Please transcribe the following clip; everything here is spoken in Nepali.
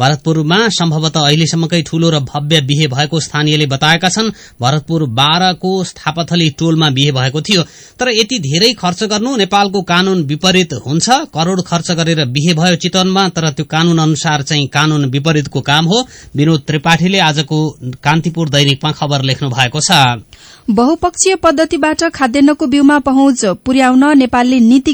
भरतपुरमा सम्भवतः अहिलेसम्मकै ठूलो र भव्य बिहे भएको स्थानीयले बताएका छन्। भरतपुर बाह्रको स्थापथली टोलमा बिहे भएको थियो। तर यति धेरै खर्च गर्नु नेपालको कानून विपरीत हुन्छ। करोड़ खर्च गरेर बिहे भयो चितवनमा तर त्यो कानून अनुसार चाहिँ कानून विपरीतको काम हो। विनोद त्रिपाठीले आजको कान्तिपुर दैनिकमा खबर लेख्नु भएको छ। बहुपक्षीय पद्धतिबाट खाद्यान्नको बिउमा पहुँच पुर्याउन नेपालले नीतिगत